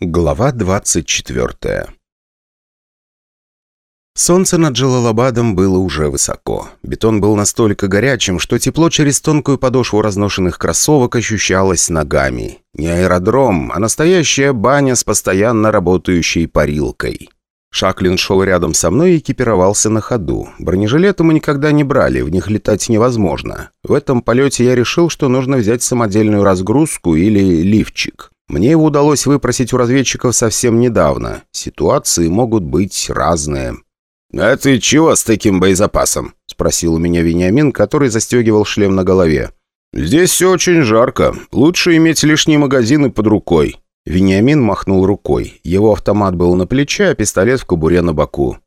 Глава 24 Солнце над Джалалабадом было уже высоко. Бетон был настолько горячим, что тепло через тонкую подошву разношенных кроссовок ощущалось ногами. Не аэродром, а настоящая баня с постоянно работающей парилкой. Шаклин шел рядом со мной и экипировался на ходу. Бронежилеты мы никогда не брали, в них летать невозможно. В этом полете я решил, что нужно взять самодельную разгрузку или лифчик. Мне его удалось выпросить у разведчиков совсем недавно. Ситуации могут быть разные. «А ты чего с таким боезапасом?» – спросил у меня Вениамин, который застегивал шлем на голове. «Здесь все очень жарко. Лучше иметь лишние магазины под рукой». Вениамин махнул рукой. Его автомат был на плече, а пистолет в кобуре на боку.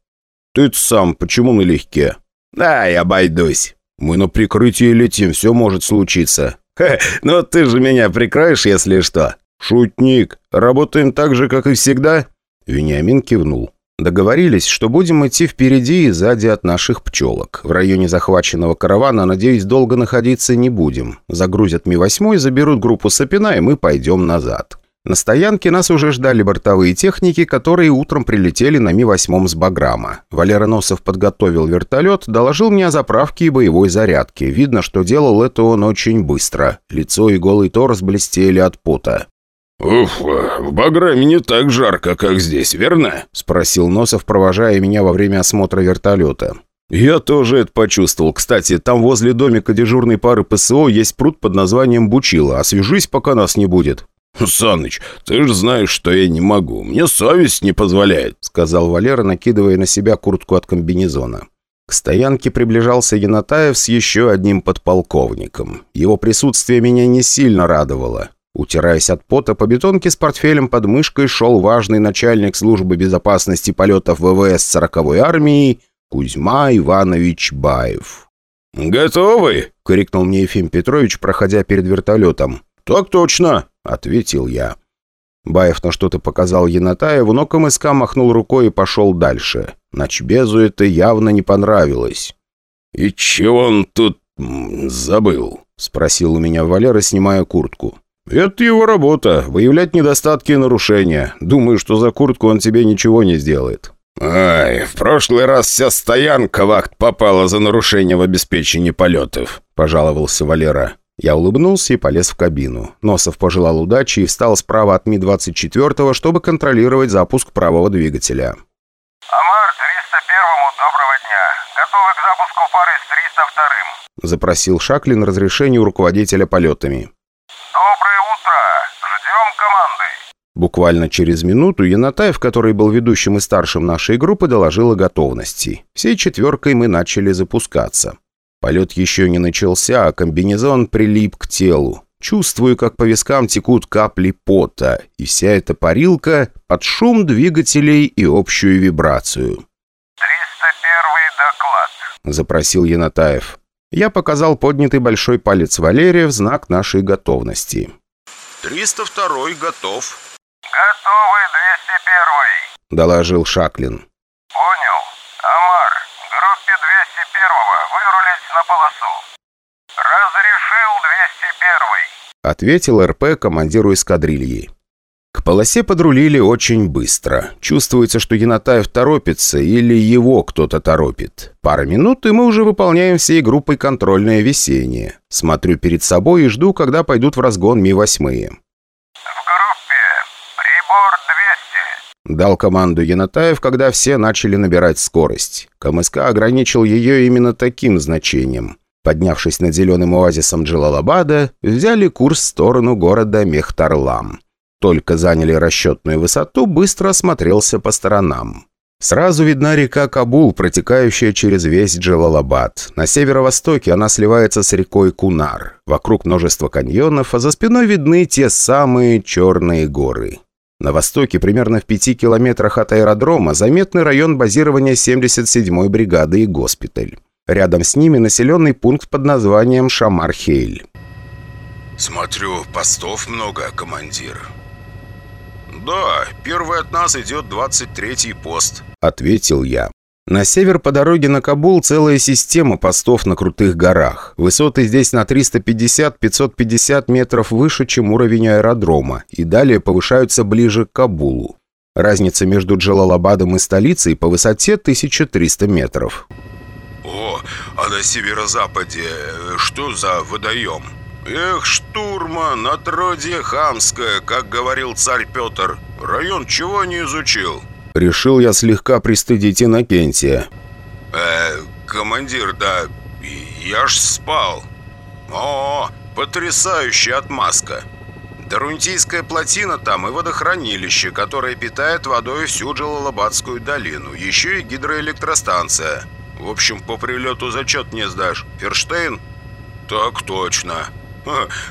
ты сам почему налегке?» «Да, я обойдусь». «Мы на прикрытии летим, все может случиться». «Хе, ну ты же меня прикроешь, если что». «Шутник. Работаем так же, как и всегда?» Вениамин кивнул. Договорились, что будем идти впереди и сзади от наших пчелок. В районе захваченного каравана, надеюсь, долго находиться не будем. Загрузят Ми-8, заберут группу Сапина, и мы пойдем назад. На стоянке нас уже ждали бортовые техники, которые утром прилетели на Ми-8 с Баграма. Валера Носов подготовил вертолет, доложил мне о заправке и боевой зарядке. Видно, что делал это он очень быстро. Лицо и голый торс блестели от пота. «Уф, в Баграме не так жарко, как здесь, верно?» – спросил Носов, провожая меня во время осмотра вертолета. «Я тоже это почувствовал. Кстати, там возле домика дежурной пары ПСО есть пруд под названием Бучила. Освежись, пока нас не будет». «Саныч, ты же знаешь, что я не могу. Мне совесть не позволяет», — сказал Валера, накидывая на себя куртку от комбинезона. К стоянке приближался Янатаев с еще одним подполковником. Его присутствие меня не сильно радовало. Утираясь от пота, по бетонке с портфелем под мышкой шел важный начальник службы безопасности полетов ВВС 40-й армии Кузьма Иванович Баев. «Готовы?» — крикнул мне Ефим Петрович, проходя перед вертолетом. «Так точно!» — ответил я. Баев на что-то показал Янатаеву, но КМСК махнул рукой и пошел дальше. Начбезу это явно не понравилось. «И чего он тут забыл?» — спросил у меня Валера, снимая куртку. «Это его работа — выявлять недостатки и нарушения. Думаю, что за куртку он тебе ничего не сделает». «Ай, в прошлый раз вся стоянка вахт попала за нарушение в обеспечении полетов», — пожаловался Валера. Я улыбнулся и полез в кабину. Носов пожелал удачи и встал справа от Ми-24, чтобы контролировать запуск правого двигателя. «Амар, 301-му доброго дня. Готовы к запуску пары с 302-м?» Запросил Шаклин разрешение у руководителя полетами. «Доброе утро. Ждем команды». Буквально через минуту Янатаев, который был ведущим и старшим нашей группы, доложил о готовности. Всей четверкой мы начали запускаться. Полет еще не начался, а комбинезон прилип к телу. Чувствую, как по вискам текут капли пота, и вся эта парилка под шум двигателей и общую вибрацию. «301 доклад», — запросил Янатаев. Я показал поднятый большой палец Валерия в знак нашей готовности. «302 готов». «Готовы, 201 доложил Шаклин. на полосу. «Разрешил 201-й», — ответил РП командиру эскадрильи. К полосе подрулили очень быстро. Чувствуется, что Янатаев торопится или его кто-то торопит. Пара минут, и мы уже выполняем всей группой контрольное весеннее. Смотрю перед собой и жду, когда пойдут в разгон Ми-8. «В группе. Прибор 200», — дал команду Янатаев, когда все начали набирать скорость. КМСК ограничил ее именно таким значением. Поднявшись над зеленым оазисом Джалалабада, взяли курс в сторону города Мехтарлам. Только заняли расчетную высоту, быстро осмотрелся по сторонам. Сразу видна река Кабул, протекающая через весь Джалалабад. На северо-востоке она сливается с рекой Кунар. Вокруг множество каньонов, а за спиной видны те самые черные горы. На востоке, примерно в пяти километрах от аэродрома, заметный район базирования 77-й бригады и госпиталь. Рядом с ними населенный пункт под названием Шамар-Хейль. «Смотрю, постов много, командир». «Да, первый от нас идет 23-й пост», — ответил я. На север по дороге на Кабул целая система постов на крутых горах. Высоты здесь на 350-550 метров выше, чем уровень аэродрома, и далее повышаются ближе к Кабулу. Разница между Джалалабадом и столицей по высоте 1300 метров. «О, а на северо-западе э, что за водоем?» «Эх, штурман, отродье хамское, как говорил царь Петр. Район чего не изучил?» Решил я слегка пристыдить Иннокентия. «Э, командир, да, я ж спал. О, потрясающая отмазка. Дарунтийская плотина там и водохранилище, которое питает водой всю Джалалабадскую долину. Еще и гидроэлектростанция. В общем, по прилету зачет не сдашь. Ферштейн?» «Так точно.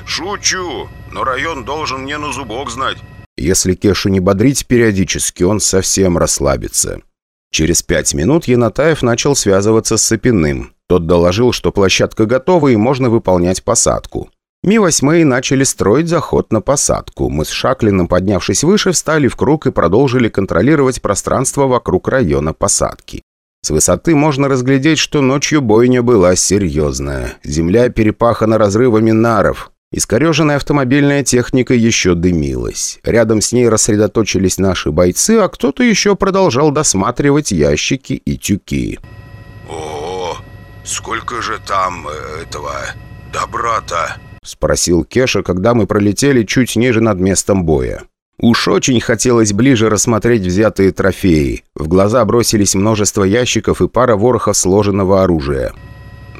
Шучу, но район должен мне на зубок знать». Если Кешу не бодрить периодически, он совсем расслабится. Через пять минут Янатаев начал связываться с Сапиным. Тот доложил, что площадка готова и можно выполнять посадку. Ми-8 начали строить заход на посадку. Мы с Шаклиным, поднявшись выше, встали в круг и продолжили контролировать пространство вокруг района посадки. С высоты можно разглядеть, что ночью бойня была серьезная. Земля перепахана разрывами наров. Искореженная автомобильная техника еще дымилась. Рядом с ней рассредоточились наши бойцы, а кто-то еще продолжал досматривать ящики и тюки. «О, сколько же там э, этого добра-то?» — спросил Кеша, когда мы пролетели чуть ниже над местом боя. Уж очень хотелось ближе рассмотреть взятые трофеи. В глаза бросились множество ящиков и пара ворохов сложенного оружия.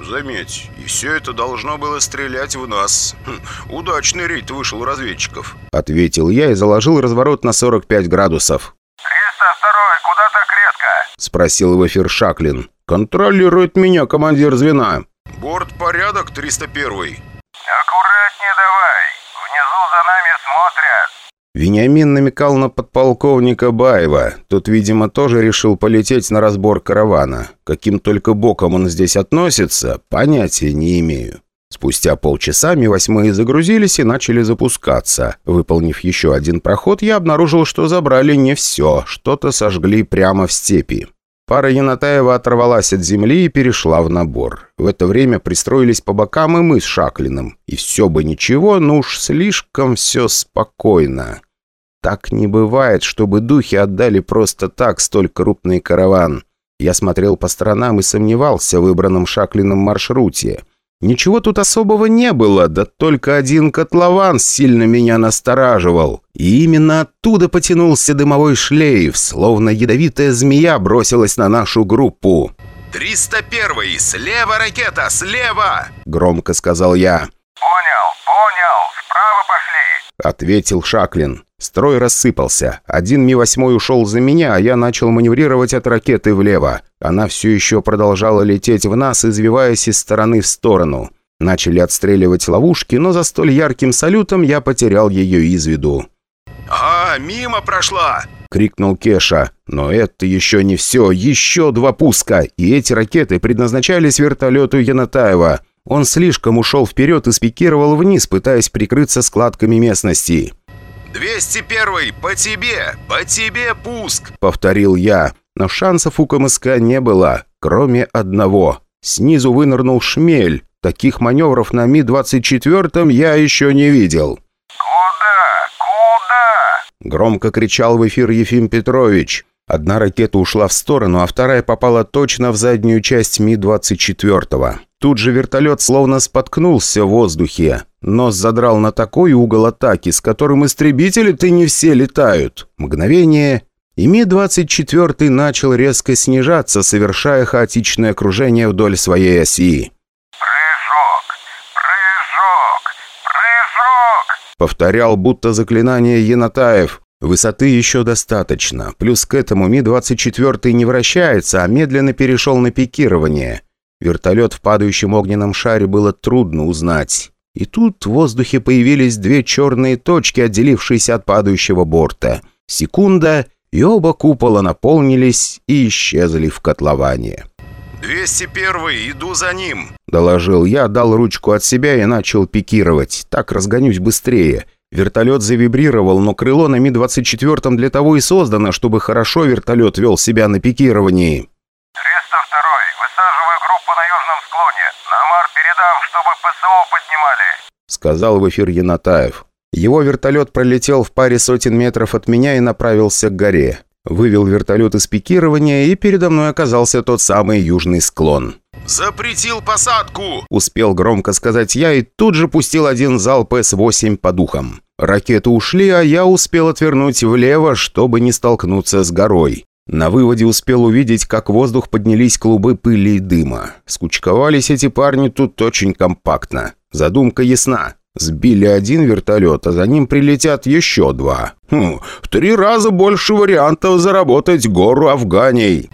Заметь, и все это должно было стрелять в нас. Хм, удачный рейд вышел у разведчиков. Ответил я и заложил разворот на 45 градусов. 302 куда так резко? Спросил в эфир Шаклин. «Контролирует меня командир звена». Борт порядок, 301 Аккуратнее давай. Внизу за нами смотрят. Вениамин намекал на подполковника Баева. Тот, видимо, тоже решил полететь на разбор каравана. Каким только боком он здесь относится, понятия не имею. Спустя полчаса Ми-8 загрузились и начали запускаться. Выполнив еще один проход, я обнаружил, что забрали не все, что-то сожгли прямо в степи. Пара Янатаева оторвалась от земли и перешла в набор. В это время пристроились по бокам и мы с Шаклиным. И все бы ничего, но уж слишком все спокойно. Так не бывает, чтобы духи отдали просто так столь крупный караван. Я смотрел по сторонам и сомневался в выбранном Шаклином маршруте. Ничего тут особого не было, да только один котлован сильно меня настораживал. И именно оттуда потянулся дымовой шлейф, словно ядовитая змея бросилась на нашу группу. «301 слева ракета, слева!» — громко сказал я. Понял. Ответил Шаклин. Строй рассыпался. Один Ми-8 ушел за меня, а я начал маневрировать от ракеты влево. Она все еще продолжала лететь в нас, извиваясь из стороны в сторону. Начали отстреливать ловушки, но за столь ярким салютом я потерял ее из виду. «А, мимо прошла!» — крикнул Кеша. Но это еще не все. Еще два пуска. И эти ракеты предназначались вертолету Янатаева. Он слишком ушел вперед и спикировал вниз, пытаясь прикрыться складками местности. 201 по тебе! По тебе пуск!» — повторил я. Но шансов у КМСК не было, кроме одного. Снизу вынырнул шмель. Таких маневров на Ми-24 я еще не видел. Куда? Куда? Громко кричал в эфир Ефим Петрович. Одна ракета ушла в сторону, а вторая попала точно в заднюю часть Ми-24. Тут же вертолет словно споткнулся в воздухе. Нос задрал на такой угол атаки, с которым истребители-то не все летают. Мгновение, и Ми-24 начал резко снижаться, совершая хаотичное окружение вдоль своей оси. Прыжок! Прыжок! Прыжок! Повторял будто заклинание Янатаев. Высоты еще достаточно. Плюс к этому Ми-24 не вращается, а медленно перешел на пикирование. Вертолет в падающем огненном шаре было трудно узнать. И тут в воздухе появились две черные точки, отделившиеся от падающего борта. Секунда, и оба купола наполнились и исчезли в котловане. 201 иду за ним!» Доложил я, дал ручку от себя и начал пикировать. Так разгонюсь быстрее. Вертолет завибрировал, но крыло на Ми-24 для того и создано, чтобы хорошо вертолет вел себя на пикировании. 302 высаживаю группу на южном склоне. На Амар передам, чтобы ПСО поднимали», — сказал в эфир Янатаев. Его вертолет пролетел в паре сотен метров от меня и направился к горе. Вывел вертолет из пикирования, и передо мной оказался тот самый южный склон. «Запретил посадку!» – успел громко сказать я и тут же пустил один залп С-8 по духам. Ракеты ушли, а я успел отвернуть влево, чтобы не столкнуться с горой. На выводе успел увидеть, как в воздух поднялись клубы пыли и дыма. Скучковались эти парни тут очень компактно. Задумка ясна. Сбили один вертолет, а за ним прилетят еще два. Хм, в три раза больше вариантов заработать гору афганей.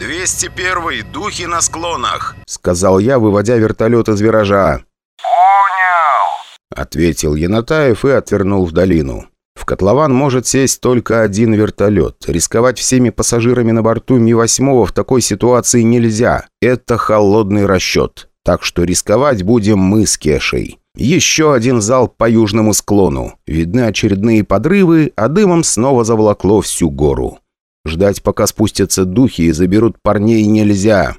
«201-й, духи на склонах», — сказал я, выводя вертолет из виража. «Понял», — ответил Янатаев и отвернул в долину. В котлован может сесть только один вертолет. Рисковать всеми пассажирами на борту Ми-8 в такой ситуации нельзя. Это холодный расчет. Так что рисковать будем мы с Кешей. Еще один залп по южному склону. Видны очередные подрывы, а дымом снова заволокло всю гору. Ждать, пока спустятся духи и заберут парней, нельзя.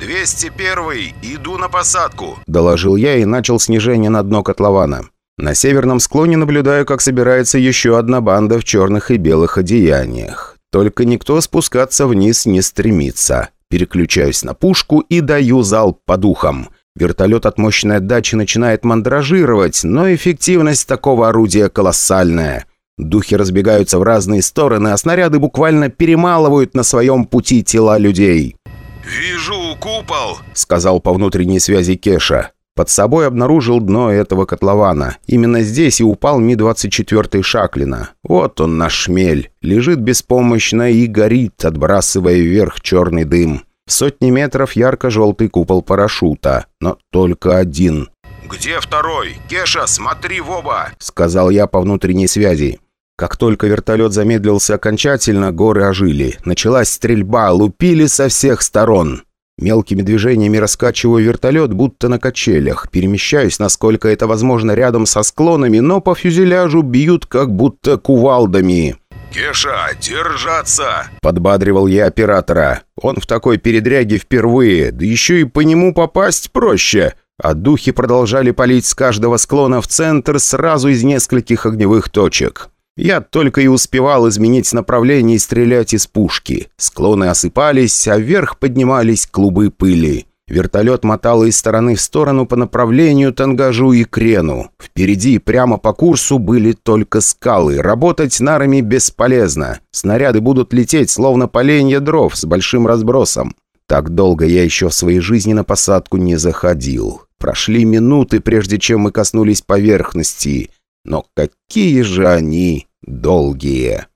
«201-й, иду на посадку», – доложил я и начал снижение на дно котлована. На северном склоне наблюдаю, как собирается еще одна банда в черных и белых одеяниях. Только никто спускаться вниз не стремится. Переключаюсь на пушку и даю залп по духам. Вертолет от мощной отдачи начинает мандражировать, но эффективность такого орудия колоссальная. Духи разбегаются в разные стороны, а снаряды буквально перемалывают на своем пути тела людей. «Вижу купол», — сказал по внутренней связи Кеша. Под собой обнаружил дно этого котлована. Именно здесь и упал Ми-24 Шаклина. Вот он наш шмель. Лежит беспомощно и горит, отбрасывая вверх черный дым. В сотни метров ярко-желтый купол парашюта. Но только один. «Где второй? Кеша, смотри в оба!» Сказал я по внутренней связи. Как только вертолет замедлился окончательно, горы ожили. Началась стрельба, лупили со всех сторон. Мелкими движениями раскачиваю вертолет, будто на качелях. Перемещаюсь, насколько это возможно, рядом со склонами, но по фюзеляжу бьют, как будто кувалдами. «Кеша, держаться!» – подбадривал я оператора. Он в такой передряге впервые, да еще и по нему попасть проще. А духи продолжали палить с каждого склона в центр сразу из нескольких огневых точек. Я только и успевал изменить направление и стрелять из пушки. Склоны осыпались, а вверх поднимались клубы пыли. Вертолет мотал из стороны в сторону по направлению Тангажу и Крену. Впереди, прямо по курсу, были только скалы. Работать нарами бесполезно. Снаряды будут лететь, словно поленья дров, с большим разбросом. Так долго я еще в своей жизни на посадку не заходил. Прошли минуты, прежде чем мы коснулись поверхности. Но какие же они долгие!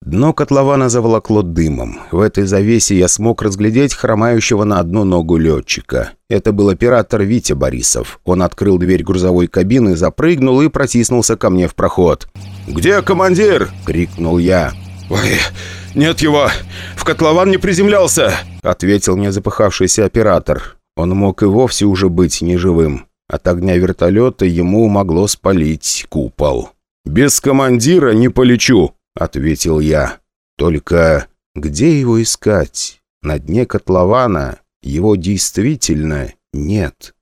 Дно котлована заволокло дымом. В этой завесе я смог разглядеть хромающего на одну ногу летчика. Это был оператор Витя Борисов. Он открыл дверь грузовой кабины, запрыгнул и протиснулся ко мне в проход. «Где командир?» — крикнул я. «Ой, нет его! В котлован не приземлялся!» — ответил мне запыхавшийся оператор. Он мог и вовсе уже быть неживым. От огня вертолета ему могло спалить купол. «Без командира не полечу», — ответил я. «Только где его искать? На дне котлована его действительно нет».